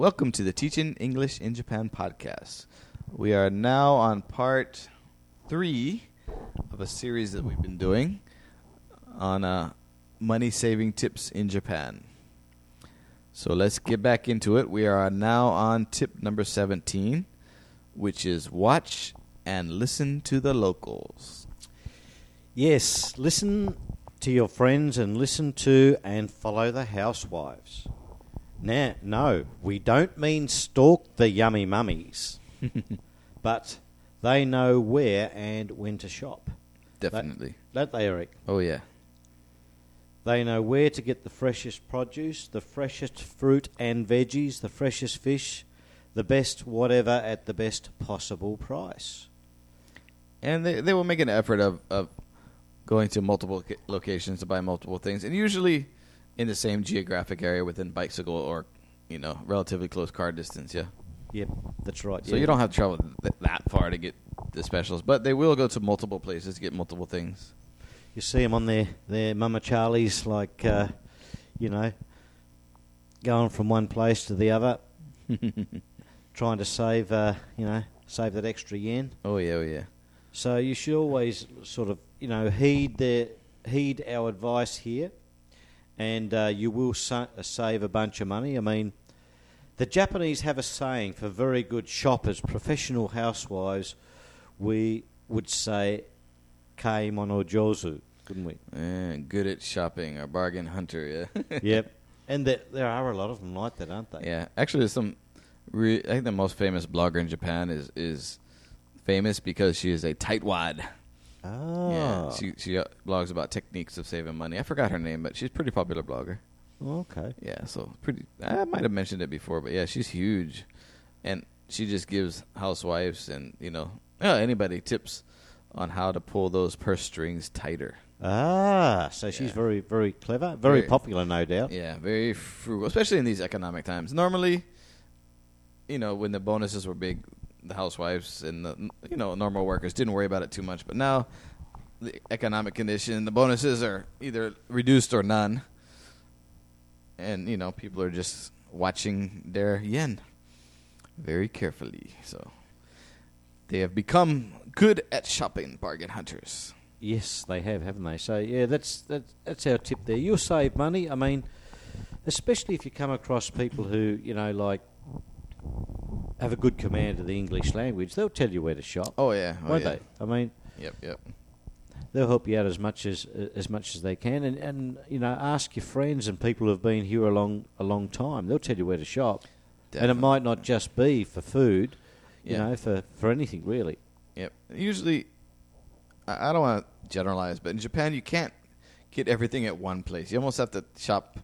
Welcome to the Teaching English in Japan podcast. We are now on part three of a series that we've been doing on uh, money saving tips in Japan. So let's get back into it. We are now on tip number 17, which is watch and listen to the locals. Yes, listen to your friends and listen to and follow the housewives. Now, no, we don't mean stalk the yummy mummies, but they know where and when to shop. Definitely. Don't they, Eric? Oh, yeah. They know where to get the freshest produce, the freshest fruit and veggies, the freshest fish, the best whatever at the best possible price. and they they will make an effort of of going to multiple locations to buy multiple things, and usually in the same geographic area within bicycle or you know relatively close car distance. Yeah, Yep, that's right. so yeah. you don't have to travel th- that far to get the specials, but they will go to multiple places to get multiple things. You see them on their, their Mamacharis, like, uh, you know, going from one place to the other, trying to save, uh, you know, save that extra yen. Oh yeah, oh yeah. So you should always sort of, you know, heed their, heed our advice here, and uh, you will sa- save a bunch of money. I mean, the Japanese have a saying for very good shoppers, professional housewives. We would say, "Kai mono jozu," couldn't we? And good at shopping, a bargain hunter. Yeah. yep. And there, there are a lot of them like that, aren't they? Yeah, actually, there's some. Re- I think the most famous blogger in Japan is is famous because she is a tightwad. Oh. Yeah, she she uh, blogs about techniques of saving money. I forgot her name, but she's a pretty popular blogger. okay. Yeah, so pretty. I might have mentioned it before, but yeah, she's huge, and she just gives housewives and you know yeah, anybody tips on how to pull those purse strings tighter. Ah, so she's very, very clever. Very Very- popular, no doubt. Yeah, very frugal, especially in these economic times. Normally, you know, when the bonuses were big, the housewives and the you know normal workers didn't worry about it too much. But now, the economic condition, the bonuses are either reduced or none, and you know people are just watching their yen very carefully. So they have become good at shopping, bargain hunters. Yes, they have, haven't they? So yeah, that's that's, that's our tip there. You'll save money. I mean, especially if you come across people who you know like have a good command of the English language, they'll tell you where to shop, Oh yeah, oh, won't yeah. they? I mean, Yep, yep. they'll help you out as much as as much as they can, and and you know ask your friends and people who've been here a long a long time. They'll tell you where to shop, and it might not just be for food, you know, for for anything really. Yep. Usually, I I don't want to generalize, but in Japan, you can't get everything at one place. You almost have to shop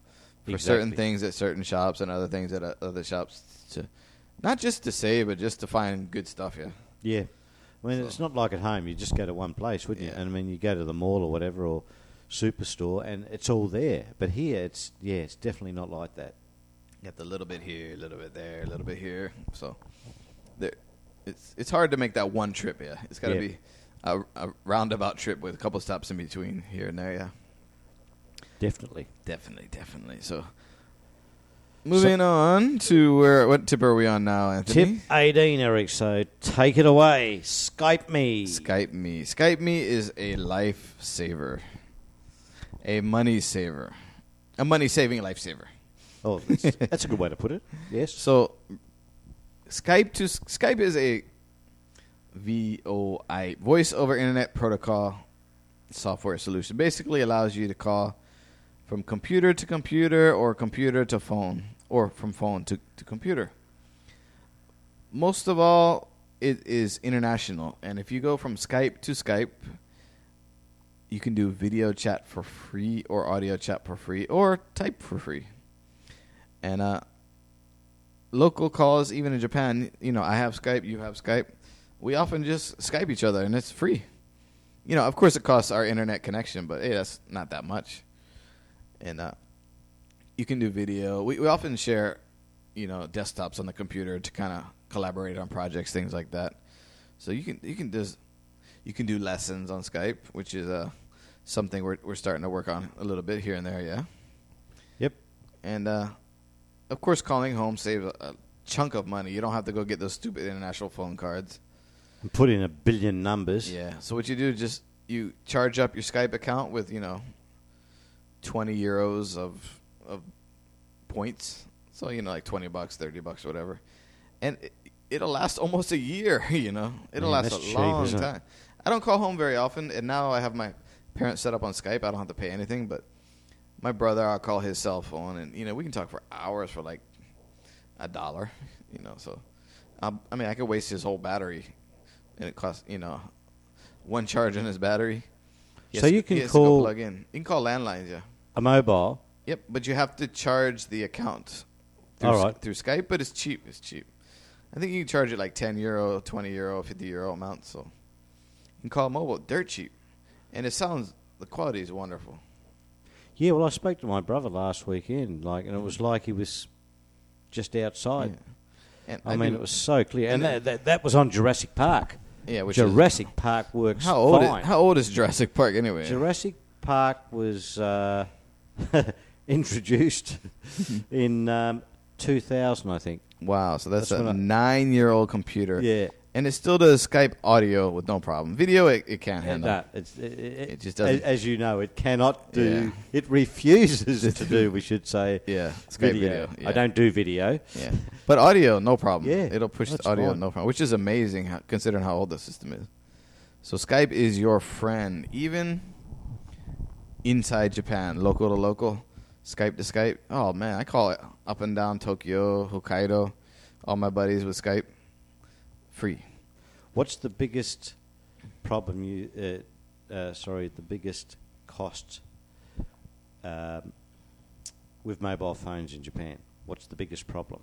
for certain things at certain shops and other things at uh, other shops to, not just to see, but just to find good stuff. Yeah. Yeah. I mean, So- it's not like at home. You just go to one place, wouldn't you? And I mean, you go to the mall or whatever, or superstore, and it's all there. But here, it's yeah, it's definitely not like that. Get a little bit here, a little bit there, a little bit here. So, there, it's it's hard to make that one trip. Yeah, it's got to Yeah. be a, a roundabout trip with a couple stops in between here and there. Yeah. Definitely. Definitely, definitely. So, moving on to where? What tip are we on now, Anthony? Tip eighteen, Eric. So take it away. Skype me. Skype me. Skype me is a lifesaver, a money saver, a money saving lifesaver. Oh, that's, that's a good way to put it. Yes. So, Skype to Skype is a VoIP voice over internet protocol software solution. Basically, allows you to call from computer to computer or computer to phone or from phone to, to computer. Most of all, it is international, and if you go from Skype to Skype, you can do video chat for free or audio chat for free or type for free. And uh, local calls, even in Japan, you know, I have Skype, you have Skype. We often just Skype each other, and it's free. You know, of course, it costs our internet connection, but hey, that's not that much. And uh, you can do video. We, we often share, you know, desktops on the computer to kind of collaborate on projects, things like that. So you can you can just you can do lessons on Skype, which is uh, something we're we're starting to work on a little bit here and there. Yeah Yep. and uh, of course, calling home saves a, chunk of money. You don't have to go get those stupid international phone cards. And put in a billion numbers. Yeah. So what you do is just you charge up your Skype account with you know twenty euros of of points. So you know like twenty bucks, thirty bucks, whatever, and it, it'll last almost a year. You know, it'll Man, last a cheap, long time. I don't call home very often, and now I have my parents set up on Skype. I don't have to pay anything, but my brother, I'll call his cell phone, and you know we can talk for hours for like a dollar. You know, so um, I mean I could waste his whole battery, and it costs you know one charge on his battery. He So you can he has to go call- plug in. You can call landlines, yeah. A mobile. Yep, but you have to charge the account through, All Sk- through Skype, but it's cheap. It's cheap. I think you can charge it like 10 euro, 20 euro, 50 euro amount. So you can call mobile dirt cheap. And it sounds, the quality is wonderful. Yeah, well, I spoke to my brother last weekend, like, and it was like he was just outside. Yeah. And I, mean, do- it was so clear, and, and that, that that was on Jurassic Park. yeah, which is, Jurassic Park works how old, is, how old is Jurassic Park anyway? Jurassic Park was uh, introduced in um, 2000, I think. wow, so that's, That's a nine year old computer. Yeah. And it still does Skype audio with no problem. Video, it, it can't handle. No, it's, it, it, just as, doesn't- as you know, it cannot do. Yeah. It refuses to do. We should say. Yeah, Skype video. video. yeah. I don't do video. Yeah, but audio, no problem. Yeah, it'll push the audio, fine. no problem. Which is amazing, how, considering how old the system is. So Skype is your friend, even inside Japan, local to local, Skype to Skype. Oh man, I call it up and down Tokyo, Hokkaido, all my buddies with Skype, free. What's the biggest problem you? Uh, uh, sorry, the biggest cost um, with mobile phones in Japan. What's the biggest problem?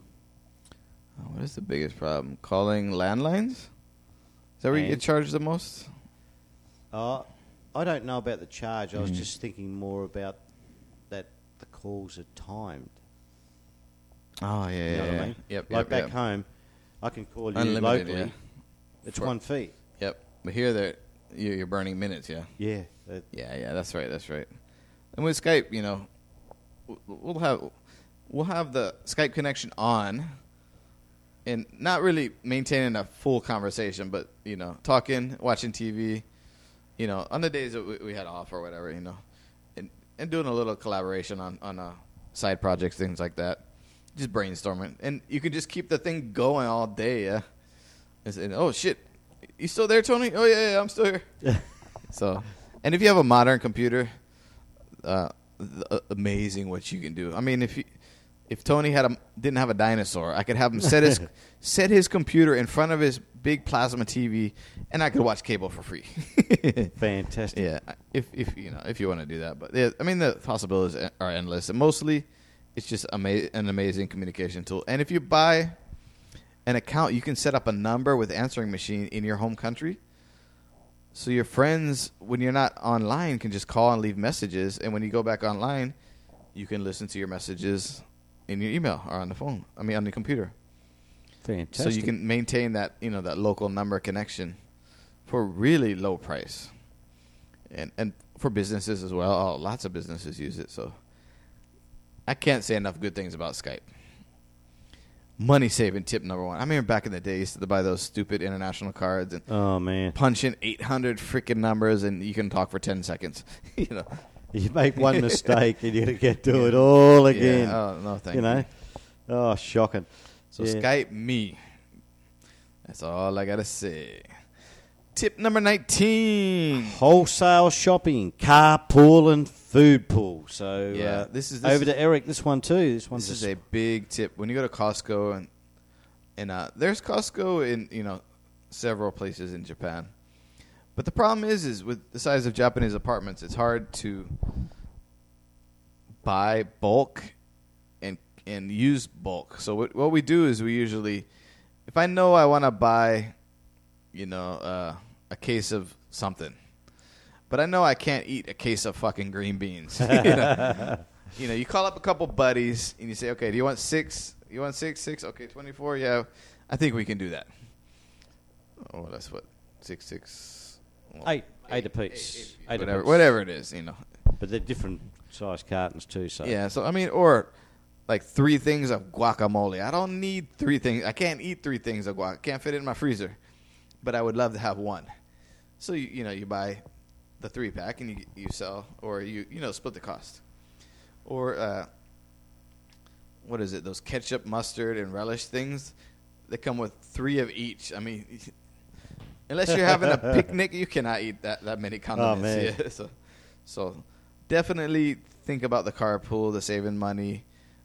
Oh, what is the biggest problem? Calling landlines? Is that where you get charged the most? Uh, I don't know about the charge. I was Mhm. just thinking more about calls are timed. Oh yeah, You yeah, know what yeah. I mean? Yep, like yep, back yep. home, I can call you Unlimited, locally. yeah. It's For- one fee. Yep. But here, they're, you- you're burning minutes. Yeah. Yeah. uh, Yeah, yeah, that's right, that's right. And with Skype, you know, we'll have we'll have the Skype connection on, and not really maintaining a full conversation, but you know, talking, watching TV, you know, on the days that we, we had off or whatever, you know, and doing a little collaboration on on uh, side projects, things like that, just brainstorming, and you can just keep the thing going all day. Yeah. And say, oh shit, you still there, Tony? Oh yeah, yeah, I'm still here. So, and if you have a modern computer, uh, th- uh, amazing what you can do. I mean, if you, if Tony had a didn't have a dinosaur, I could have him set his set his computer in front of his big plasma TV, and I could watch cable for free. Fantastic. yeah, if if you know if you want to do that, but yeah, I mean the possibilities are endless, and mostly it's just ama- an amazing communication tool. And if you buy an account, you can set up a number with answering machine in your home country. So your friends, when you're not online, can just call and leave messages, and when you go back online, you can listen to your messages in your email or on the phone. I mean, on the computer. Fantastic. So you can maintain that you know that local number connection for really low price, and and for businesses as well. Oh, lots of businesses use it. So I can't say enough good things about Skype. Money saving tip number one. I remember back in the day, I used to buy those stupid international cards and Oh man, punch in eight hundred freaking numbers, and you can talk for ten seconds. you know, you make one mistake and you get to it all again. Yeah, oh no, thank you know. you. Oh, shocking. So Yeah. Skype me. That's all I gotta say. Tip number nineteen. Wholesale shopping, carpool, and food pool. So Yeah, uh, this is- this over is- to Eric. This one too. This one's This is a big tip when you go to Costco and and uh, there's Costco in you know several places in Japan, but the problem is is with the size of Japanese apartments, it's hard to buy bulk and and use bulk. So what what we do is we usually, if I know I want to buy, you know, uh, a case of something, but I know I can't eat a case of fucking green beans. you know? you know, you call up a couple buddies and you say, okay, do you want six? You want six? Six? Okay, 24? Yeah, I think we can do that. Oh, that's what? Six, six. Eight, eight apiece, eight whatever, apiece. whatever it is, you know. But they're different size cartons too. So Yeah, so I mean, or like three things of guacamole. I don't need three things. I can't eat three things of guac. Can't fit it in my freezer. But I would love to have one. So you you know you buy the three pack and you you sell or you you know split the cost. Or uh, what is it? Those ketchup, mustard, and relish things. They come with three of each. I mean, unless you're having a picnic, you cannot eat that that many condiments. man. Yeah, so so definitely think about the carpool, the saving money,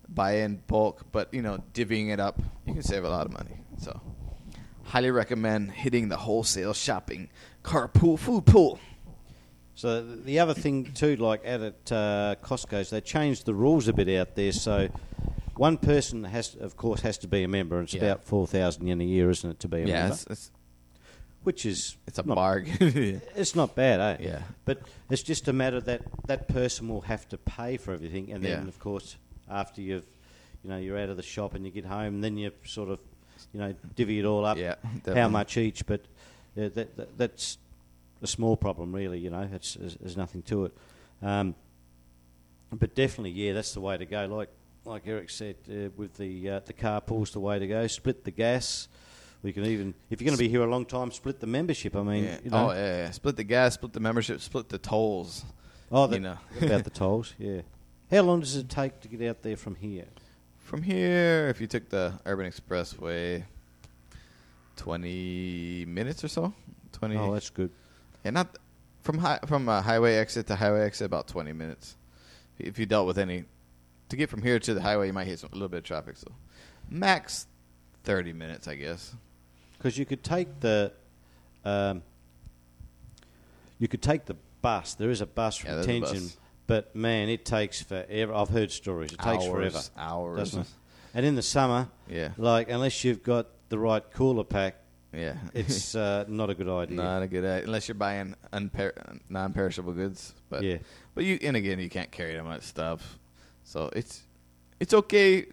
buy in bulk, but you know, divvying it up, you can save a lot of money. So highly recommend hitting the wholesale shopping carpool food pool. So the other thing too, like out at uh, Costco's, they changed the rules a bit out there. So one person has, of course, has to be a member. and It's Yeah. about four thousand yen a year, isn't it, to be a Yeah, member? it's, it's, Which is it's a not, bargain. It's not bad, eh? Yeah. But it's just a matter that that person will have to pay for everything, and then Yeah. of course after you've, you know, you're out of the shop and you get home, then you sort of, you know, divvy it all up. Yeah, How much each? But uh, that, that that's a small problem, really. You know, it's, there's, there's nothing to it. Um, but definitely, yeah, that's the way to go. Like like Eric said, uh, with the uh, the carpool's the way to go. Split the gas. We can even, if you're going to be here a long time, split the membership. I mean, yeah. you know, Oh yeah, yeah, split the gas, split the membership, split the tolls. Oh, the, you know. about the tolls, yeah. How long does it take to get out there from here? From here, if you took the Urban Expressway, twenty minutes or so. Twenty. Oh, that's good. and not from hi- from uh, highway exit to highway exit about twenty minutes. If you dealt with any, to get from here to the highway, you might hit some, a little bit of traffic. So, max thirty minutes, I guess. Because you could take the, um, you could take the bus. There is a bus Yeah, from there's Tenjin, bus. but man, it takes forever. I've heard stories. It takes forever, Hours. it? And in the summer, Yeah. like unless you've got the right cooler pack, Yeah. it's uh, not a good idea. not a good idea unless you're buying unper- non-perishable goods. But Yeah. but you and again you can't carry that much stuff, so it's it's okay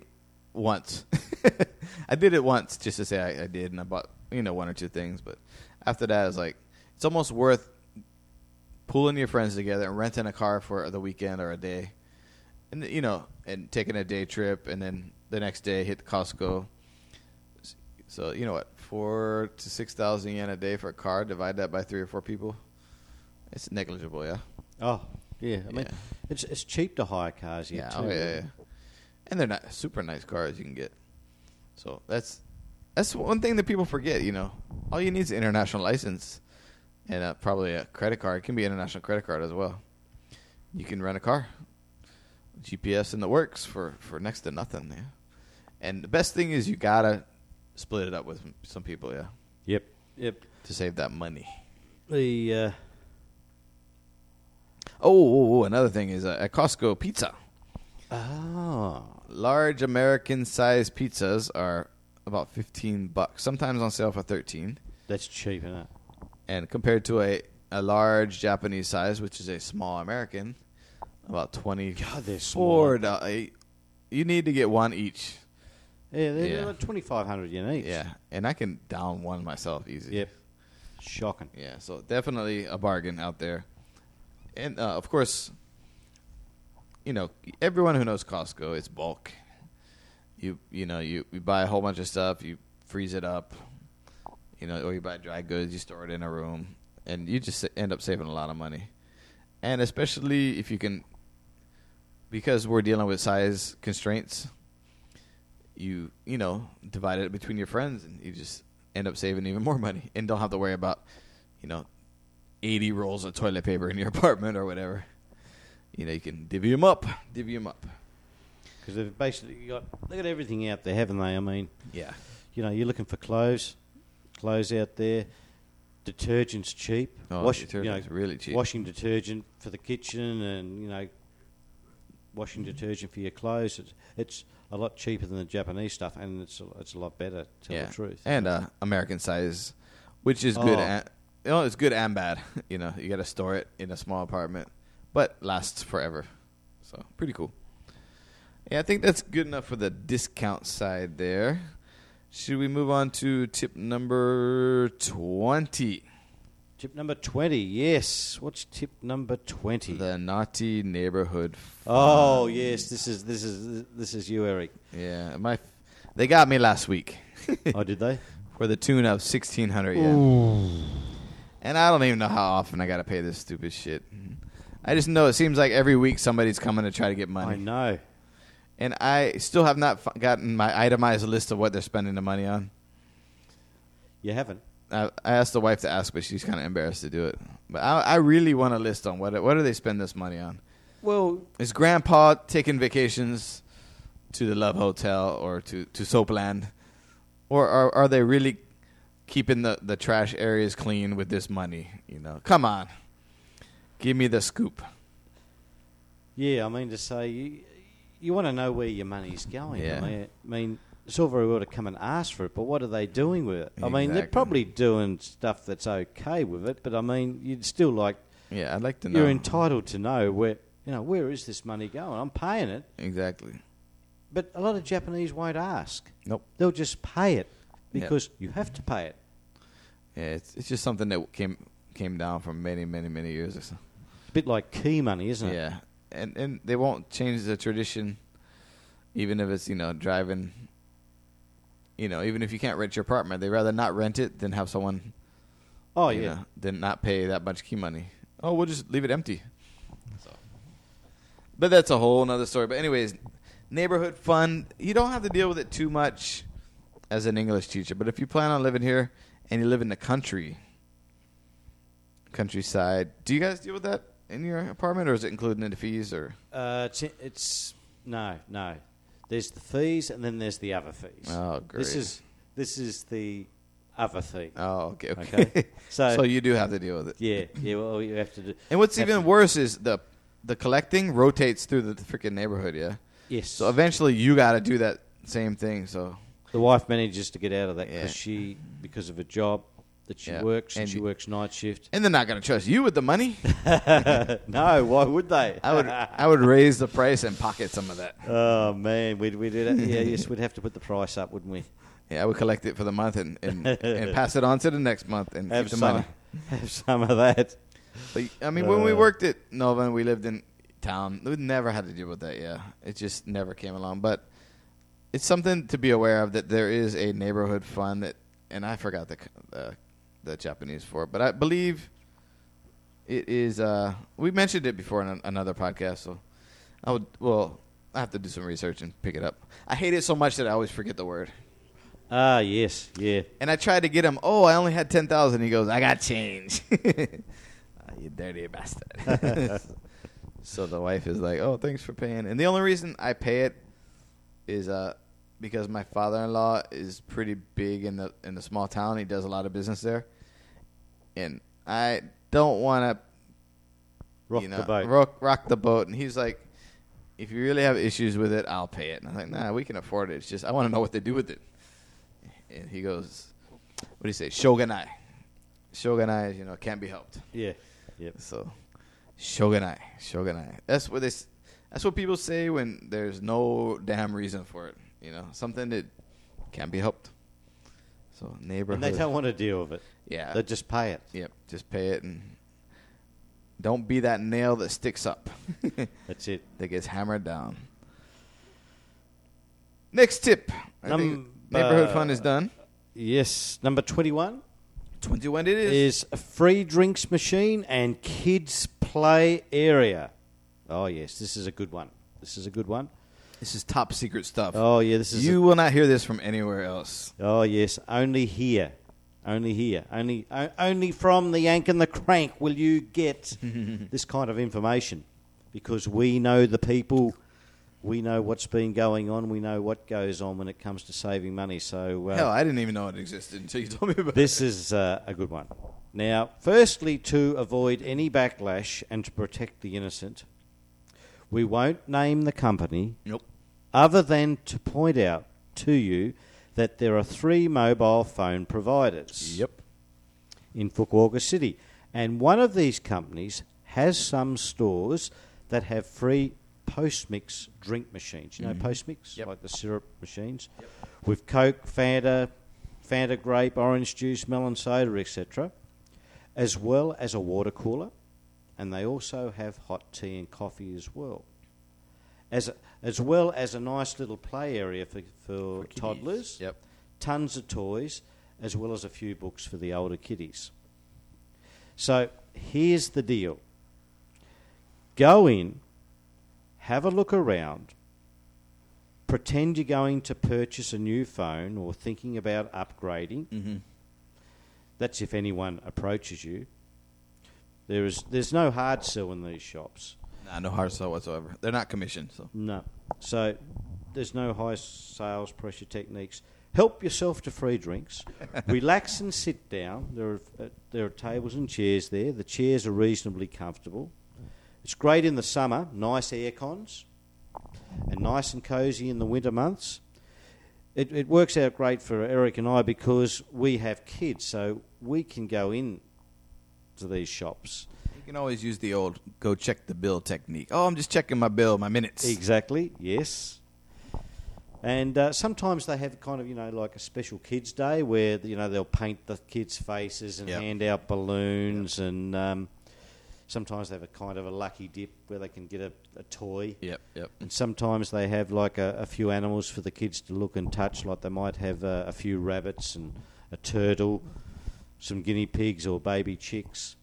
once. I did it once just to say I, I did, and I bought you know one or two things. But after that, it's like it's almost worth pulling your friends together and renting a car for the weekend or a day, and you know, and taking a day trip, and then the next day hit Costco. So you know what, four to six thousand yen a day for a car. Divide that by three or four people. It's negligible, yeah. Oh, yeah. I mean, Yeah. it's it's cheap to hire cars here Yeah, too. oh yeah, yeah. And they're not super nice cars you can get. So that's that's one thing that people forget. You know, all you need is an international license and uh, probably a credit card. It can be an international credit card as well. You can rent a car, GPS in the works for for next to nothing. Yeah, and the best thing is you gotta split it up with some people. Yeah, Yep. Yep. to save that money. The uh, Oh, oh, oh, another thing is uh, at Costco pizza. ah, large American sized pizzas are about 15 bucks, sometimes on sale for 13. that's cheap, isn't it? And compared to a, a large Japanese size, which is a small American, about 20 God, they're small. You need to get one each. Yeah, they're Yeah. like twenty five hundred yen each. Yeah, and I can down one myself easy. Yep. Shocking. Yeah, so definitely a bargain out there. And uh, of course, you know, everyone who knows Costco, it's bulk. You you know, you, you buy a whole bunch of stuff, you freeze it up, you know, or you buy dry goods, you store it in a room, and you just end up saving a lot of money. And especially if you can, because we're dealing with size constraints, you you know divide it between your friends, and you just end up saving even more money, and don't have to worry about, you know, eighty rolls of toilet paper in your apartment or whatever. You know, you can divvy them up, divvy them up. Because they've basically got they got everything out there, haven't they? I mean, Yeah, you know, you're looking for clothes, clothes out there. Detergent's cheap. oh, Wash, you know, really cheap. washing detergent for the kitchen, and you know, washing detergent for your clothes. It's, it's a lot cheaper than the Japanese stuff, and it's a, it's a lot better. To tell yeah, the truth. and uh, American size, which is good. Oh. And, you know, it's good and bad. you know, you got to store it in a small apartment, but lasts forever. So pretty cool. Yeah, I think that's good enough for the discount side there. Should we move on to tip number twenty? Tip number 20. Yes. What's tip number 20? The naughty neighborhood. oh, yes. This is this is this is you, Eric. Yeah, my they got me last week oh, did they? for the tune of sixteen hundred yen. And I don't even know how often I got to pay this stupid shit. I just know it seems like every week somebody's coming to try to get money. I know. and I still have not f- gotten my itemized list of what they're spending the money on. You haven't. I, I asked the wife to ask, but she's kind of embarrassed to do it. But I, I really want a list on what what do they spend this money on. Well, Is Grandpa taking vacations to the Love Hotel or to to Soapland, or are are they really keeping the the trash areas clean with this money? You know, come on, give me the scoop. yeah. I mean to say you you want to know where your money's going. Yeah. I mean, I mean, it's all very well to come and ask for it, but what are they doing with it? I mean, they're probably doing stuff that's okay with it, but I mean, you'd still like Yeah, I'd like to know. you're entitled to know where you know where is this money going. I'm paying it, exactly. but a lot of Japanese won't ask. Nope. They'll just pay it because you have to pay it. Yeah, it's it's just something that came came down from many many many years or so. A bit like key money, isn't it? Yeah, and and they won't change the tradition, even if it's you know driving. You know, even if you can't rent your apartment, they'd rather not rent it than have someone. Oh yeah. know, than not pay that much key money. Oh, we'll just leave it empty. So, but that's a whole another story. But anyways, neighborhood fun. You don't have to deal with it too much as an English teacher. But if you plan on living here and you live in the country, countryside, do you guys deal with that in your apartment, or is it included in the fees? Or Uh, it's, it's no, no. There's the fees, and then there's the other fees. oh, great. This is this is the other thing. oh, okay, okay. Okay. So, so you do have to deal with it. yeah, yeah. Well, you have to do. And what's even worse is the the collecting rotates through the freaking neighborhood. Yeah. Yes. So eventually, you got to do that same thing. So the wife manages to get out of that because Yeah. she, because of a job that she Yeah. works, and, And she you- works night shift. and they're not going to trust you with the money. no, why would they? I would I would raise the price and pocket some of that. oh man, we'd we'd yeah yes we'd have to put the price up, wouldn't we? Yeah, I would collect it for the month and and, and pass it on to the next month and Have keep the some, money. have some of that. But I mean, when we Uh. worked at Nova and we lived in town, we never had to deal with that. Yeah, it just never came along. But it's something to be aware of that there is a neighborhood fund that, and I forgot the uh, the Japanese for it, but I believe it is. Uh, we mentioned it before in an, another podcast, so I would. Well, I have to do some research and pick it up. I hate it so much that I always forget the word. Ah yes, yeah. And I tried to get him. Oh, I only had ten thousand. He goes, I got change. Ah, you dirty bastard. so the wife is like, "Oh, thanks for paying." And the only reason I pay it is uh because my father-in-law is pretty big in the in the small town. He does a lot of business there, and I don't want to Rock you know, the boat. Rock, rock the boat. And he's like, if you really have issues with it, I'll pay it. And I'm like, nah, we can afford it. It's just I want to know what they do with it. And he goes, what do you say? Shoganai. Shoganai is, you know, can't be helped. yeah, yep. So, shoganai, shoganai. That's what they. That's what people say when there's no damn reason for it. You know, something that can't be helped. So neighborhood. And they don't want to deal with it. Yeah. They just pay it. Yep. Just pay it and don't be that nail that sticks up. That's it. that gets hammered down. Next tip. I think Number- neighborhood fun is done. Yes, number twenty-one 21 it is. is a free drinks machine and kids play area. Oh yes, this is a good one. This is a good one. This is top secret stuff. Oh yeah, this is. you will not hear this from anywhere else. oh yes, only here, only here, only o- only from the Yank and the Crank will you get this kind of information, because we know the people, we know what's been going on, we know what goes on when it comes to saving money. So uh, Hell, I didn't even know it existed until you told me about it. This is uh, a good one. Now, firstly, to avoid any backlash and to protect the innocent, we won't name the company Nope. other than to point out to you that there are three mobile phone providers Yep. in Fukuoka City. And one of these companies has some stores that have free post mix drink machines. You know, post mix? Mm-hmm. Yep. Like the syrup machines? With Coke, Fanta, Fanta grape, orange juice, melon soda, etc. as well as a water cooler, and they also have hot tea and coffee as well. As, as well as a nice little play area for, for, For toddlers, Yep. tons of toys, as well as a few books for the older kiddies. So here's the deal go in, have a look around, pretend you're going to purchase a new phone or thinking about upgrading. Mm-hmm. That's if anyone approaches you. There is, there's no hard sell in these shops. Nah, no hard sell whatsoever. They're not commissioned, so No. So there's no high sales pressure techniques. Help yourself to free drinks. Relax and sit down. There are, uh, there are tables and chairs there. The chairs are reasonably comfortable. It's great in the summer, nice air cons, and nice and cosy in the winter months. It, it works out great for Eric and I because we have kids, so we can go in to these shops. You can always use the old go check the bill technique. Oh, I'm just checking my bill, my minutes. Exactly. Yes. And uh, sometimes they have kind of you know like a special kids day where you know they'll paint the kids' faces and Yep. hand out balloons and um, sometimes they have a kind of a lucky dip where they can get a, a toy. Yep, yep. And sometimes they have like a, a few animals for the kids to look and touch. Like they might have uh, a few rabbits and a turtle, some guinea pigs or baby chicks.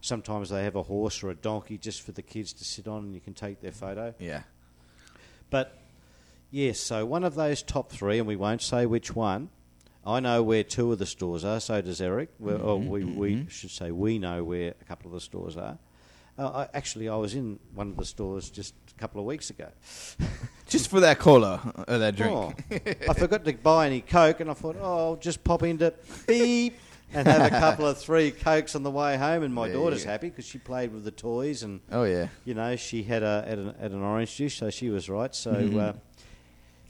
Sometimes they have a horse or a donkey just for the kids to sit on and you can take their photo. Yeah. But yes, so one of those top three, and we won't say which one. I know where two of the stores are. So does Eric. Well, oh, we we mm-hmm. should say we know where a couple of the stores are. Uh, I, actually, I was in one of the stores just a couple of weeks ago. Just for that cola or uh, that drink. Oh, I forgot to buy any Coke, and I thought, oh, I'll just pop into beep and have a couple of three Cokes on the way home. And my you daughter's go. happy because she played with the toys and Oh yeah. you know, she had a had an, an orange juice, so she was right. So Mm-hmm. uh,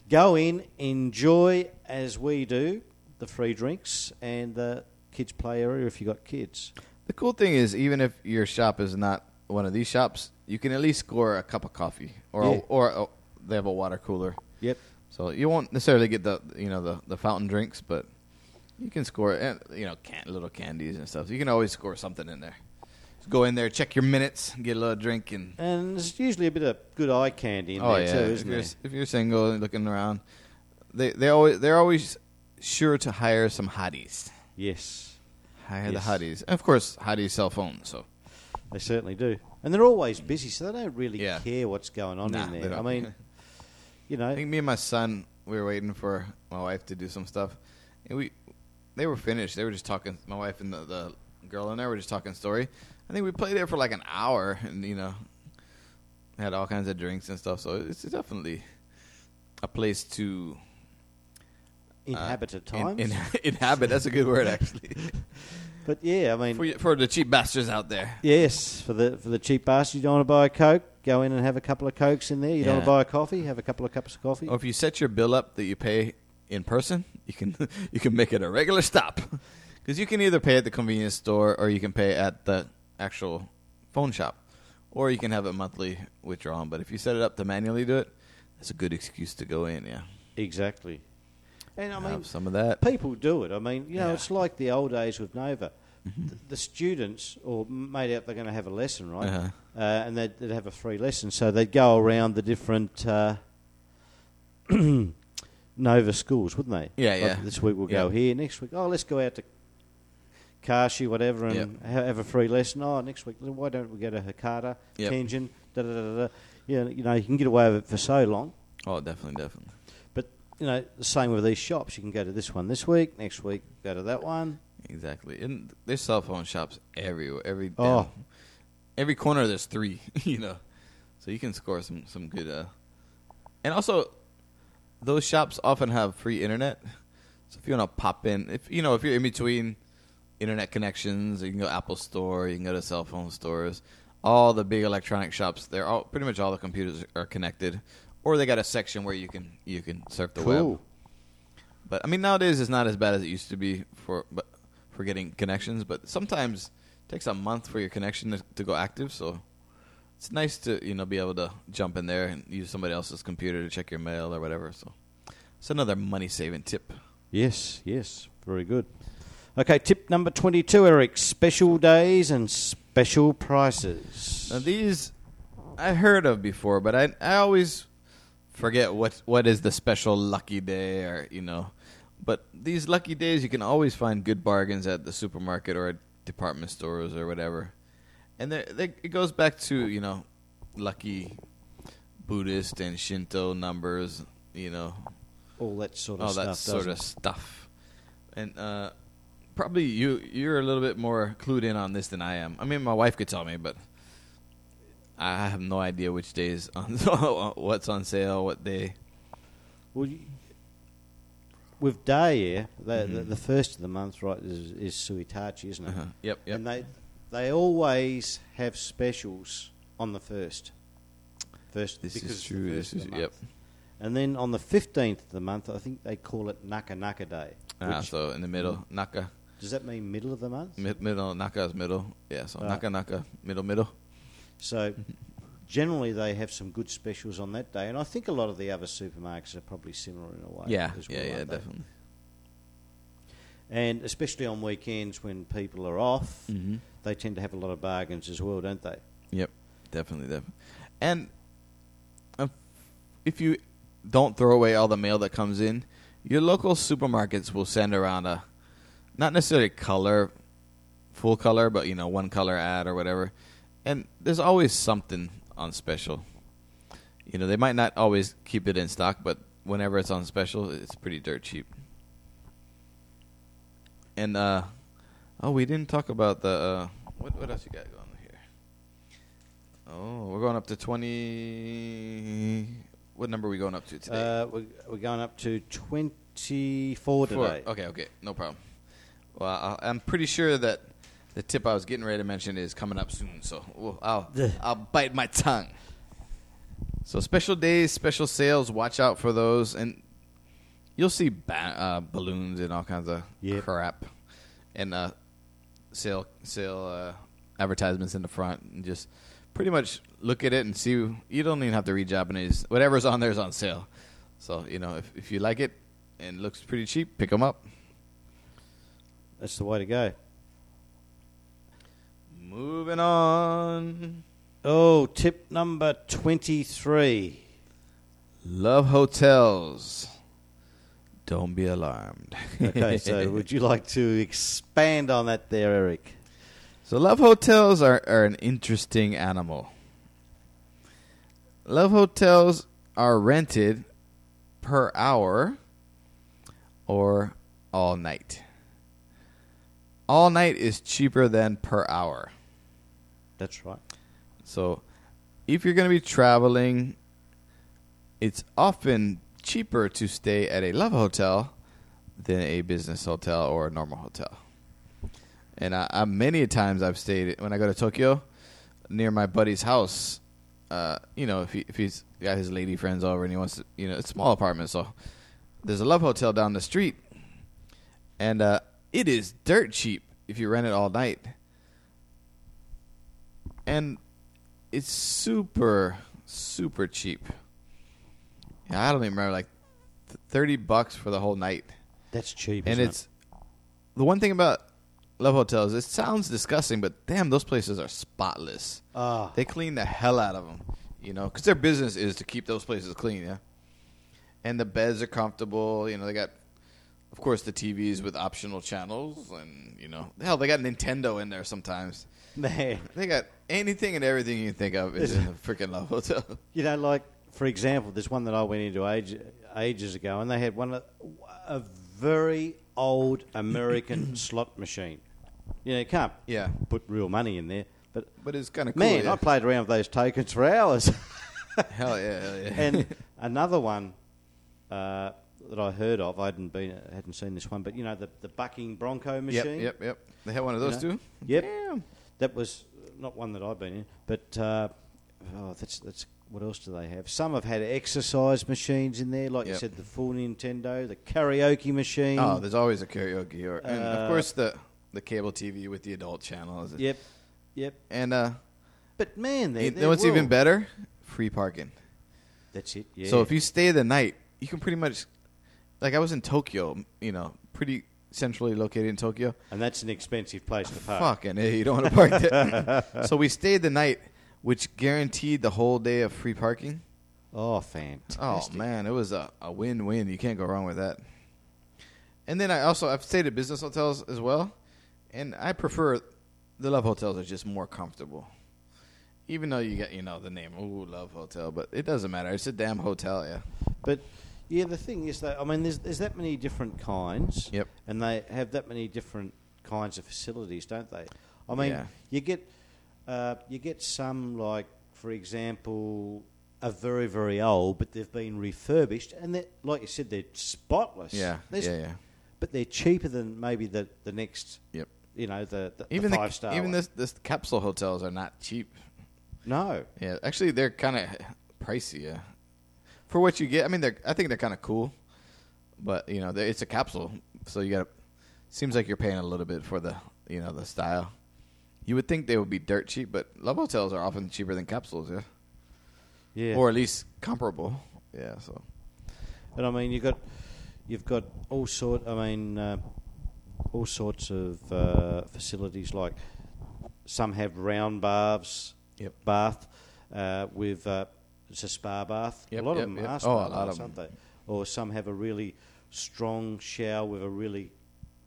go in, enjoy as we do the free drinks and the kids play area if you got kids. The cool thing is, even if your shop is not one of these shops, you can at least score a cup of coffee or Yeah. a, or a, they have a water cooler. Yep. So you won't necessarily get the you know the, the fountain drinks, but you can score and you know can, little candies and stuff. So you can always score something in there. Just go in there, check your minutes, get a little drink, and And there's usually a bit of good eye candy in oh there yeah, too, if isn't you're, there? if you're single and looking around, they they always they're always sure to hire some hotties. Yes, Hire Yes. the hotties, and of course, hotties sell phones. So they certainly do. And they're always busy, so they don't really Yeah. care what's going on Nah, in they there. I don't. mean, you know, I think me and my son we were waiting for my wife to do some stuff, and we they were finished. They were just talking. My wife and the, the girl in there were just talking story. I think we played there for like an hour, and you know, had all kinds of drinks and stuff. So it's definitely a place to uh, inhabit at times. in- inhabit. That's a good word, actually. but yeah, I mean, for, for the cheap bastards out there. Yes, for the for the cheap bastard, you don't want to buy a Coke, go in and have a couple of Cokes in there. You don't want to buy a coffee, have a couple of cups of coffee. Or if you set your bill up that you pay in person, you can you can make it a regular stop. Because you can either pay at the convenience store or you can pay at the actual phone shop, or you can have it monthly withdrawn. But if you set it up to manually do it, that's a good excuse to go in. Yeah, Exactly. And I mean, have some of that. people do it. I mean, you know, Yeah. it's like the old days with Nova. The, the students, or made out they're going to have a lesson, right? Uh-huh. Uh, and they'd, they'd have a free lesson, so they'd go around the different uh, Nova schools, wouldn't they? Yeah, Like, yeah. This week we'll go Yeah. here. Next week, oh, let's go out to Kashii, whatever, and Yep. ha- have a free lesson. Oh, next week, why don't we go to Hakata, Yep. Tenjin, da da da da. da. Yeah, you know, you can get away with it for so long. Oh, definitely, definitely. But you know, the same with these shops. You can go to this one this week. Next week, go to that one. Exactly. And there's cell phone shops everywhere. Every Oh. damn- every corner there's three. you know, so you can score some some good. Uh, and also, those shops often have free internet. So if you want to pop in, if you know, if you're in between internet connections, you can go Apple Store, you can go to cell phone stores. All the big electronic shops, they're all pretty much all the computers are connected, or they got a section where you can you can surf the web. But I mean, nowadays it's not as bad as it used to be for but for getting connections. But sometimes it takes a month for your connection to, to go active. So it's nice to you know be able to jump in there and use somebody else's computer to check your mail or whatever. So it's another money saving tip. Yes, yes, very good. Okay, tip number 22, Eric. Special days and special prices. Now these I heard of before, but I I always forget what what is the special lucky day or you know. But these lucky days, you can always find good bargains at the supermarket or at department stores or whatever. And it goes back to you know lucky Buddhist and Shinto numbers, you know, All that sort of all stuff. that sort of stuff. And uh, probably you you're a little bit more clued in on this than I am. I mean, my wife could tell me, but I have no idea which days on what's on sale, what day. Well, you, with day, yeah, the, the, Mhm. the first of the month, right, is, is Tsuitachi, isn't it? Uh-huh. Yep, yep. And they they always have specials on the first. First, This because is true. This is yep. And then on the fifteenth of the month, I think they call it Naka Naka Day. Ah, which- so in the middle, Naka, does that mean middle of the month? mid, middle, Naka is middle. Yeah, so Right. Naka, Naka, middle, middle. So generally, they have some good specials on that day, and I think a lot of the other supermarkets are probably similar in a way. Yeah, well, yeah, yeah, definitely. And especially on weekends when people are off, Mm-hmm. They tend to have a lot of bargains as well, don't they? Yep, definitely, definitely. And uh, if you don't throw away all the mail that comes in, your local supermarkets will send around a not necessarily color, full color, but you know one color ad or whatever. And there's always something on special. You know, they might not always keep it in stock, but whenever it's on special, it's pretty dirt cheap. And uh oh, we didn't talk about the uh, what what else you got going here? Oh, we're going up to 20. What number are we going up to today? Uh, we're, we're going up to 24 Four. today. Okay, okay, no problem. Well, I'll, I'm pretty sure that the tip I was getting ready to mention is coming up soon, so well, I'll I'll bite my tongue. So special days, special sales. Watch out for those, and you'll see ba- uh, balloons and all kinds of Yep. crap, and uh, sale sale uh, advertisements in the front, and just pretty much look at it and see. You don't even have to read Japanese. Whatever's on there is on sale. So you know if if you like it and it looks pretty cheap, pick them up. That's the way to go. Moving on. Oh, tip number 23. Love hotels. Don't be alarmed. Okay, so would you like to expand on that there, Eric? So love hotels are, are an interesting animal. Love hotels are rented per hour or all night. All night is cheaper than per hour. That's right. So if you're going to be traveling, it's often cheaper to stay at a love hotel than a business hotel or a normal hotel. And I, I many times I've stayed when I go to Tokyo near my buddy's house. Uh, you know, if he if he's got his lady friends over and he wants to, you know, it's a small apartment, so there's a love hotel down the street, and uh, it is dirt cheap if you rent it all night, and it's super super cheap. Yeah, I don't even remember like th- thirty bucks for the whole night That's cheap. and isn't it? it's the one thing about love hotels. It sounds disgusting, but damn, those places are spotless. Ah, They clean the hell out of them, you know, because their business is to keep those places clean. Yeah, and the beds are comfortable. You know, they got, of course, the TVs with optional channels, and you know, hell, they got Nintendo in there sometimes. man. They got anything and everything you can think of is in the freaking love hotel. You know, like for example, there's one that I went into age, ages ago, and they had one of- a very old American slot machine. You know, you can't Yeah, put real money in there, but but it's kind of cool. man, yeah. I played around with those tokens for hours. hell yeah, hell yeah. and another one uh, that I heard of, I hadn't been, hadn't seen this one, but you know the the bucking Bronco machine. yep, yep. yep. They had one of You those know? too. Yep. Damn. That was not one that I've been in, but uh, oh, that's that's what else do they have? Some have had exercise machines in there, like you said, the full Nintendo, the karaoke machine. Oh, there's always a karaoke, or and Uh, of course the the cable TV with the adult channels. yep, yep. And uh, But man, they you know what's even better? Free parking. That's it. Yeah. So if you stay the night, you can pretty much, like I was in Tokyo, you know, pretty centrally located in Tokyo. And that's an expensive place to park. Fucking you don't want to park there. so we stayed the night, which guaranteed the whole day of free parking. Oh, fantastic! Oh man, it was a, a win win. You can't go wrong with that. And then I also I've stayed at business hotels as well, and I prefer the Love hotels are just more comfortable. Even though you get you know the name ooh Love Hotel, but it doesn't matter. It's a damn hotel, yeah. But yeah, the thing is that I mean, there's there's that many different kinds. Yep. And they have that many different kinds of facilities, don't they? I mean, Yeah. you get uh, you get some like, for example, are very very old, but they've been refurbished, and like you said, they're spotless. Yeah, There's- yeah, yeah. But they're cheaper than maybe the the next. Yep. You know the, the Even the the, five star. even this this capsule hotels are not cheap. no. Yeah, actually they're kind of pricey. Yeah, for what you get. I mean, they're I think they're kind of cool, but you know, it's a capsule, so you got. to Seems like you're paying a little bit for the you know the style. You would think they would be dirt cheap, but love hotels are often cheaper than capsules, yeah, Yeah. or at least comparable. Yeah, so But I mean, you've got you've got all sort. I mean, uh, all sorts of uh, facilities. Like some have round baths. Yep. Bath uh, with uh, it's a spa bath. Yep, a lot yep, of them yep. are Oh, spa lot baths, aren't they? Or some have a really strong shower with a really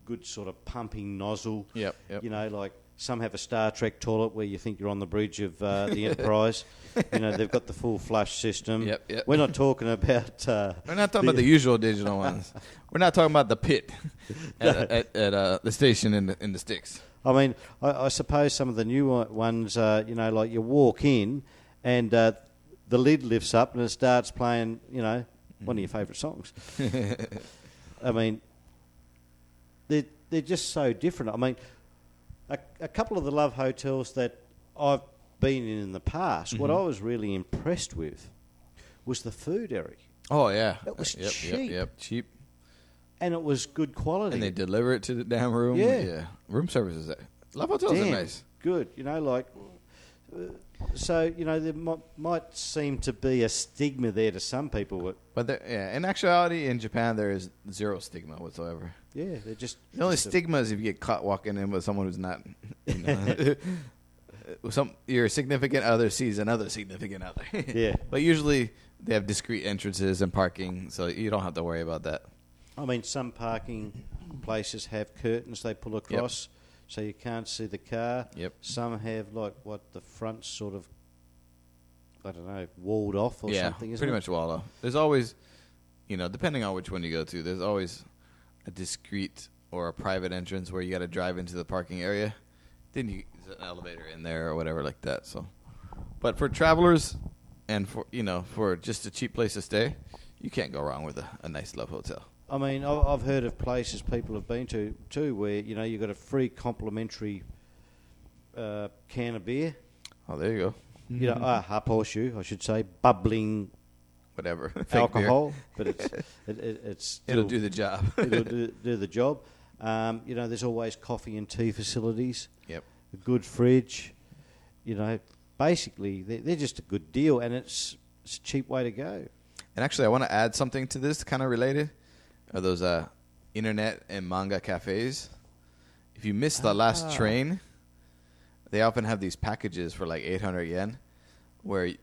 good sort of pumping nozzle. Yep, yep. You know, like some have a Star Trek toilet where you think you're on the bridge of uh, the Enterprise. you know, they've got the full flush system. Yep, yep. We're not talking about. Uh, we're not talking about the usual digital ones. We're not talking about the pit at, at, at uh, the station in the in the sticks. I mean, I, I suppose some of the new one- ones, uh, you know, like you walk in and uh, the lid lifts up and it starts playing, you know, one of your favourite songs. I mean, they're, they're just so different. I mean, a, a couple of the love hotels that I've been in in the past, what I was really impressed with was the food, Eric. Oh yeah, It was yep, cheap. Yep, yep, cheap. And it was good quality. And they deliver it to the damn room. Yeah. Room services. Love hotels Damn, are nice. Good, you know, like. uh, So you know there might, might seem to be a stigma there to some people, but But there, yeah, in actuality, in Japan, there is zero stigma whatsoever. yeah, they're just The only just a- stigma is if you get caught walking in with someone who's not. You know, some your significant other sees another significant other. Yeah. But usually they have discreet entrances and parking, so you don't have to worry about that. I mean, some parking places have curtains they pull across, so you can't see the car. Yep. Some have like what the front sort of, I don't know, walled off or yeah, something. Isn't pretty it? much off. There's always, you know, depending on which one you go to, there's always a discreet or a private entrance where you got to drive into the parking area. Then you there's an elevator in there or whatever like that. So, but for travelers and for you know for just a cheap place to stay, you can't go wrong with a, a nice love hotel. I mean, I've heard of places people have been to too where you know you've got a free complimentary uh, can of beer. Oh, there you go. You know, uh, happoshu, I should say, bubbling Whatever. Alcohol, but it's it, it, it's It'll do the job. it'll do, do the job. Um, you know, there's always coffee and tea facilities, yep. a good fridge. You know, basically they're, they're just a good deal, and it's it's a cheap way to go. And actually, I want to add something to this, kind of related. Are those uh, internet and manga cafes? If you miss the last Ah. train, they often have these packages for like 800 yen, where y-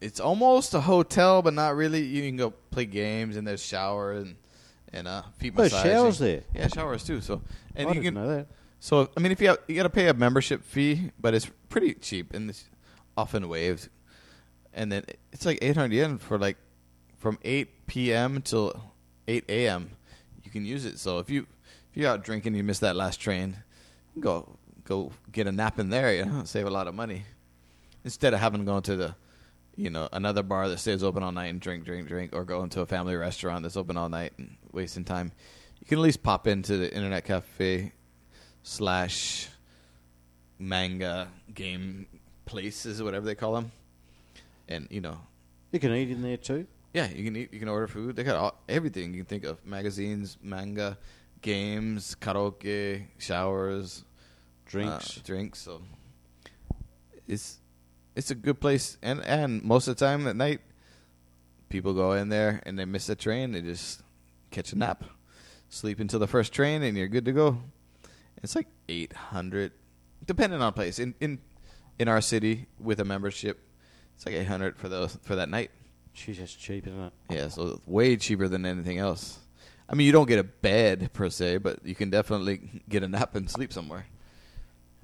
it's almost a hotel, but not really. You can go play games, and there's shower and and uh, feet There's massaging. showers there. Yeah, showers too. So and I you didn't can know that. so I mean, if you have, you got to pay a membership fee, but it's pretty cheap and it's often waived. And then it's like 800 yen for like from 8 p.m. till 8 a.m. You can use it. So if you if you're out drinking, you miss that last train, go go get a nap in there. You know, save a lot of money instead of having to go to the you know another bar that stays open all night and drink drink drink, or go into a family restaurant that's open all night and wasting time. You can at least pop into the internet cafe slash manga game places, whatever they call them. And you know, You can eat in there too. Yeah, you can eat, you can order food. They got all, everything you can think of: magazines, manga, games, karaoke, showers, Drinks. uh, drinks. So it's it's a good place, and and most of the time at night, people go in there and they miss the train. They just catch a nap. sleep until the first train, and you're good to go. It's like eight hundred, depending on place. In in in our city with a membership, it's like eight hundred for those for that night. Jeez, that's cheap, isn't it? Yeah, so way cheaper than anything else. I mean, you don't get a bed per se, but you can definitely get a nap and sleep somewhere.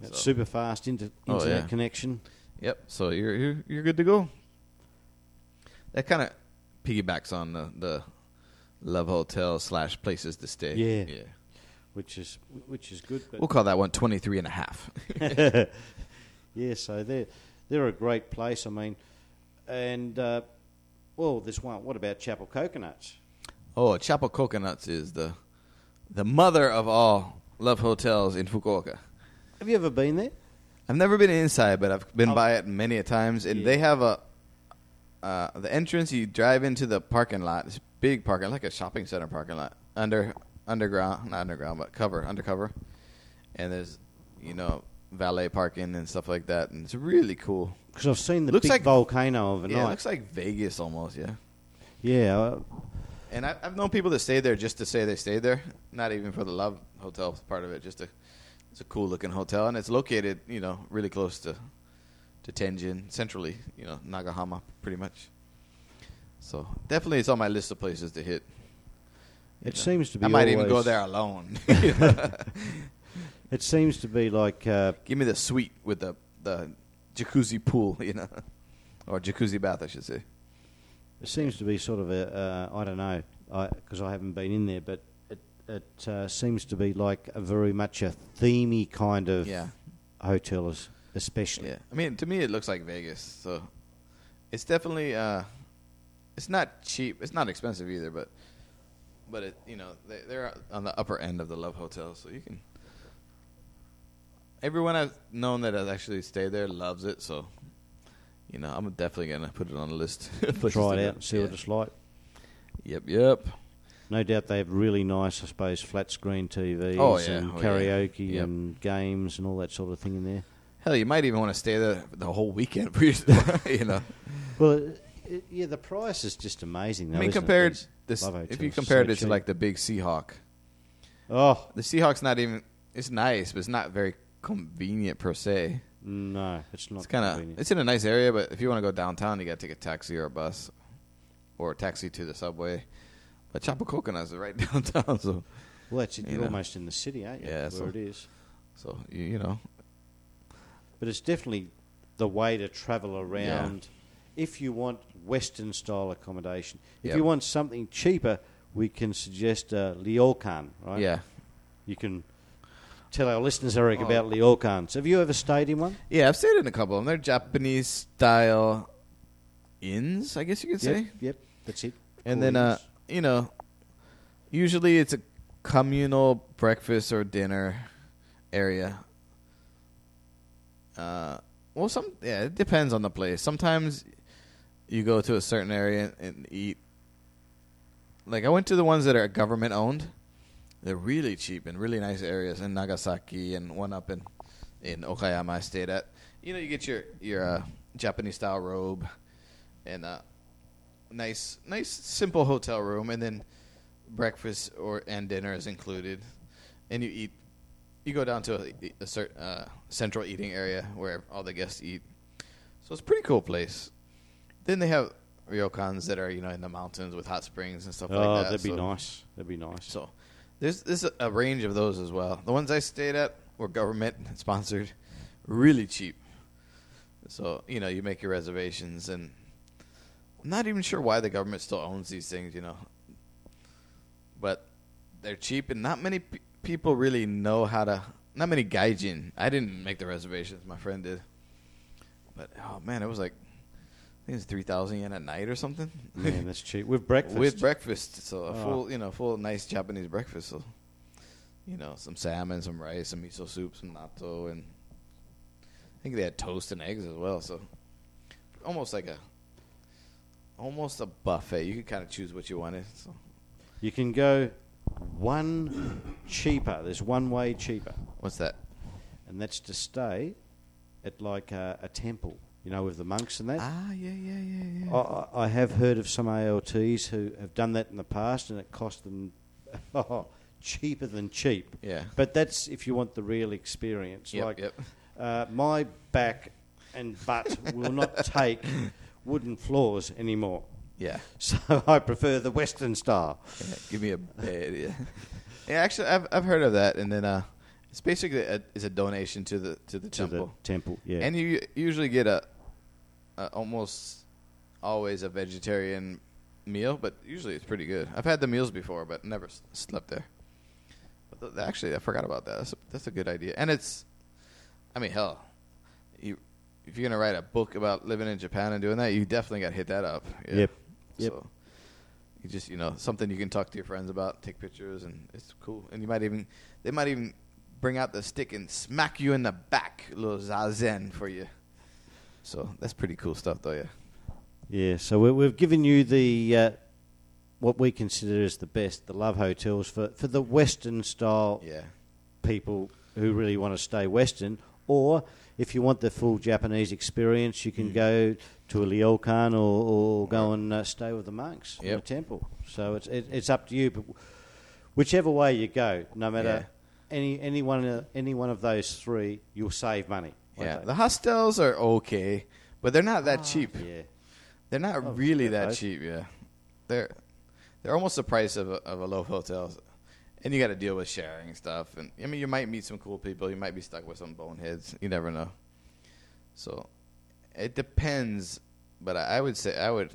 It's So- super fast inter- Oh, internet yeah. connection. Yep. So you're you're, you're good to go. That kind of piggybacks on the, the Love Hotel slash places to stay. Yeah. Yeah. which is which is good. We'll call that one 23 and a half. yeah, so they're they're a great place. I mean, and uh, well, there's one. What about Chapel Coconuts? oh, Chapel Coconuts is the the mother of all love hotels in Fukuoka. Have you ever been there? I've never been inside, but I've been Oh. by it many a times, and Yeah. they have a uh, the entrance. You drive into the parking lot. It's big parking, like a shopping center parking lot, under underground, not underground, but cover, undercover. And there's you know valet parking and stuff like that, and it's really cool. Because I've seen the Looks big like- volcano overnight. Yeah, it looks like Vegas almost. Yeah. yeah, uh, And I, I've known people that stayed there just to say they stayed there, not even for the love hotel part of it. Just a, it's a cool looking hotel, and it's located, you know, really close to, to Tenjin, centrally, you know, Nagahama, pretty much. So definitely, it's on my list of places to hit. You It know. seems to be I might even go there alone. it seems to be like uh, Give me the suite with the the jacuzzi pool, you know, or jacuzzi bath, I should say. it seems to be sort of a uh, I don't know because I, haven't been in there, but it it uh, seems to be like a very much a themey kind of Yeah. hotel, especially. Yeah, I mean, to me, it looks like Vegas. So it's definitely uh, it's not cheap. It's not expensive either, but but it you know they, they're on the upper end of the love hotel, so you can. Everyone I've known that has actually stayed there loves it, so you know I'm definitely gonna put it on the list. Try it out and see yeah. what it's like. Yep, yep. No doubt they have really nice, I suppose, flat screen TVs Oh, yeah. and Oh, yeah. karaoke Yep. and games and all that sort of thing in there. Hell, you might even want to stay there the whole weekend you know. Well, it, it- yeah, the price is just amazing. Though, I mean, compared this, if you are compared so it to cheap. like the big Seahawk, oh The Seahawks not even. It's nice, but it's not very convenient per se. no, it's not. It's kind of. It's in a nice area, but if you want to go downtown, you got to take a taxi or a bus, or a taxi to the subway. But Chapel Coconuts is right downtown, so well, that's it. you You're know. almost in the city, aren't you? Yeah, where so- it is. so you, you know. But it's definitely the way to travel around. If you want Western style accommodation, if Yep. you want something cheaper, we can suggest uh, Ryokan, right? Yeah, You can tell our listeners, Eric, Oh. about Ryokans. Have you ever stayed in one? yeah. I've stayed in a couple of them. They're Japanese style inns, I guess you could say. Yep, that's it. And Cool then, uh, you know, usually it's a communal breakfast or dinner area. Uh, well, some yeah, it depends on the place. Sometimes you go to a certain area and eat. Like I went to the ones that are government owned. They're really cheap in really nice areas in Nagasaki and one up in in Okayama I stayed at. You know, you get your your uh, Japanese style robe and a nice nice simple hotel room and then breakfast or and dinner is included and you eat you go down to a, a certain uh, central eating area where all the guests eat so it's a pretty cool place then they have ryokans that are you know in the mountains with hot springs and stuff oh, like that that'd be nice. That'd be nice. so there's there's a, range of those as well. The ones I stayed at were government sponsored, really cheap. So you know you make your reservations, and I'm not even sure why the government still owns these things. You know, but they're cheap, and not many pe- people really know how to. Not many gaijin. I didn't make the reservations. My friend did. But oh man, it was like think it's three thousand yen a night or something. Man, that's cheap with breakfast. with breakfast. So a Oh. full, ah. you know, full nice Japanese breakfast. So, you know, some salmon, some rice, some miso soup, some natto, and I think they had toast and eggs as well. So, almost like a, almost a buffet. You could kind of choose what you wanted. So, You can go one cheaper. There's one way cheaper, what's that? and that's to stay at like a, a temple. You know, with the monks and that. Ah, yeah, yeah, yeah, yeah. I, I- have heard of some ALTs who have done that in the past, and it cost them cheaper than cheap. Yeah. But that's if you want the real experience. Yep, like yep. Uh, my back and butt will not take wooden floors anymore. Yeah. So I prefer the Western style. Yeah, give me a bed. Yeah. yeah, actually, I've I've heard of that, and then uh, it's basically a, is a donation to the to the To temple, the temple, yeah. and you usually get a, a almost always a vegetarian meal, but usually it's pretty good. I've had the meals before, but never s- slept there. But th- actually, I forgot about that. That's a, that's a good idea, and it's, I mean, hell, you if you're gonna write a book about living in Japan and doing that, you definitely got to hit that up. Yeah. Yep. Yep. So you just you know something you can talk to your friends about, take pictures, and it's cool. And you might even they might even bring out the stick and smack you in the back, a little zazen for you. So that's pretty cool stuff, though. Yeah. Yeah, so we, we've given you the uh, what we consider as the best, the love hotels for, for the Western style Yeah. people who really want to stay Western, or if you want the full Japanese experience, you can Mm. go to a ryokan or, or go and uh, stay with the monks in Yep. the temple. So it's it, it's up to you, but whichever way you go, no matter any any one of, any one of those three, you'll save money. Won't Yeah. they? The hostels are okay, but they're not that cheap. Yeah. They're not Oh, really that both. cheap. Yeah. They're they're almost the price of a, of a low hotel, and you got to deal with sharing stuff. And I mean, you might meet some cool people. You might be stuck with some boneheads. You never know. So it depends, but I, I would say I would.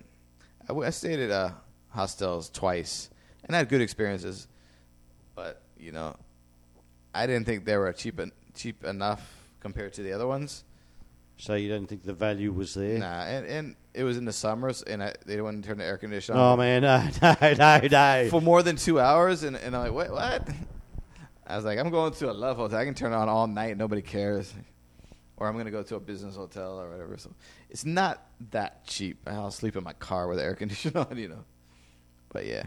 I, w- I stayed at uh, hostels twice and had good experiences, but you know, I didn't think they were cheap en- cheap enough compared to the other ones. So you don't think the value was there? Nah, and, and it was in the summers, and I, they wouldn't turn the air conditioner oh, on. Oh man, no, no, no, no. for more than two hours, and, and I'm like, wait, What? I was like, I'm going to a love hotel. I can turn it on all night. Nobody cares. Or I'm going to go to a business hotel or whatever. So it's not that cheap. I'll sleep in my car with the air conditioner on, you know. But yeah.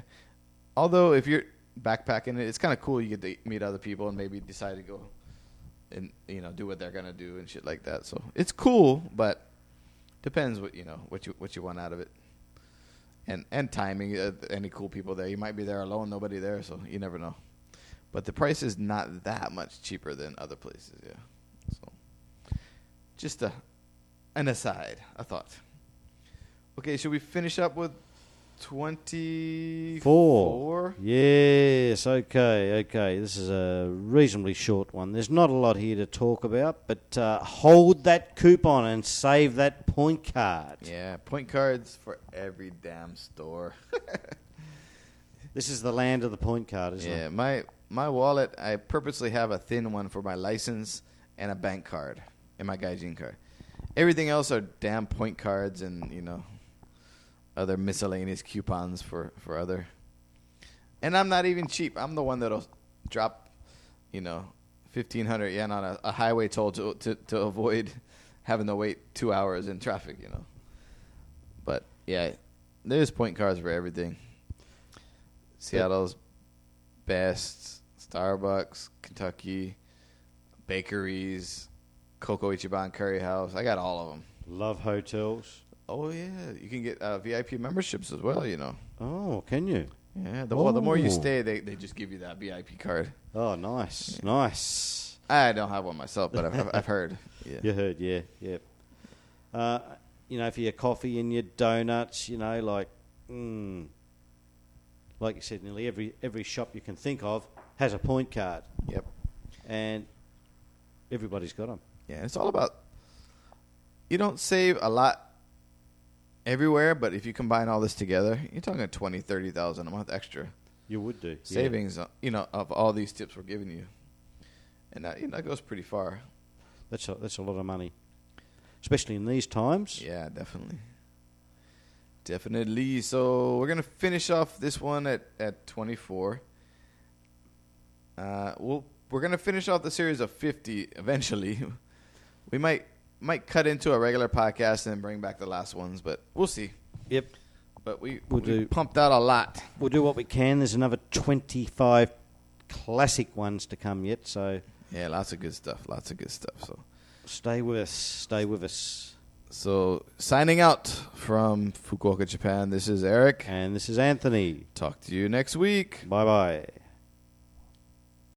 Although if you're backpacking, it's kind of cool. You get to meet other people and maybe decide to go and you know do what they're gonna do and shit like that. So it's cool, but depends what you know what you what you want out of it. And and timing. Uh, any cool people there? You might be there alone, nobody there, so you never know. But the price is not that much cheaper than other places. Yeah. So just a an aside, a thought. Okay, should we finish up with twenty Four. Yes, okay, okay. This is a reasonably short one. There's not a lot here to talk about, but uh, hold that coupon and save that point card. Yeah, point cards for every damn store. This is the land of the point card, isn't yeah, it? my my wallet. I purposely have a thin one for my license and a bank card and my Gaijin card. Everything else are damn point cards and you know other miscellaneous coupons for for other. And I'm not even cheap. I'm the one that'll drop, you know, fifteen hundred yen on a, a highway toll to, to to avoid having to wait two hours in traffic. You know. But yeah, there's point cards for everything. Seattle's best, Starbucks, Kentucky, bakeries, Coco Ichiban Curry House. I got all of them. Love hotels. Oh yeah, you can get uh, VIP memberships as well. You know. Oh, can you? Yeah. The, well, the more you stay, they they just give you that VIP card. Oh, nice, nice. I don't have one myself, but I've, I've, I've heard. Yeah. You heard, yeah, yeah. Uh, you know, for your coffee and your donuts, you know, like, mm, like you said, nearly every every shop you can think of has a point card, Yep. and everybody's got them. Yeah. It's all about. You don't save a lot everywhere, but if you combine all this together, you're talking twenty, thirty thousand a month extra. You would do savings, uh, you know, of all these tips we're giving you, and that you know that goes pretty far. That's a, that's a lot of money, especially in these times. Yeah, definitely, definitely. So we're gonna finish off this one at at twenty four. Uh, we'll we're gonna finish off the series of fifty eventually. we might might cut into a regular podcast and bring back the last ones, but we'll see. Yep, But we We'll we do- pumped out a lot. we'll do what we can. There's another twenty-five classic ones to come yet, so Yeah, lots of good stuff. Lots of good stuff. So. stay with us. Stay with us. So, signing out from Fukuoka, Japan, this is Eric. And this is Anthony. Talk to you next week. Bye bye.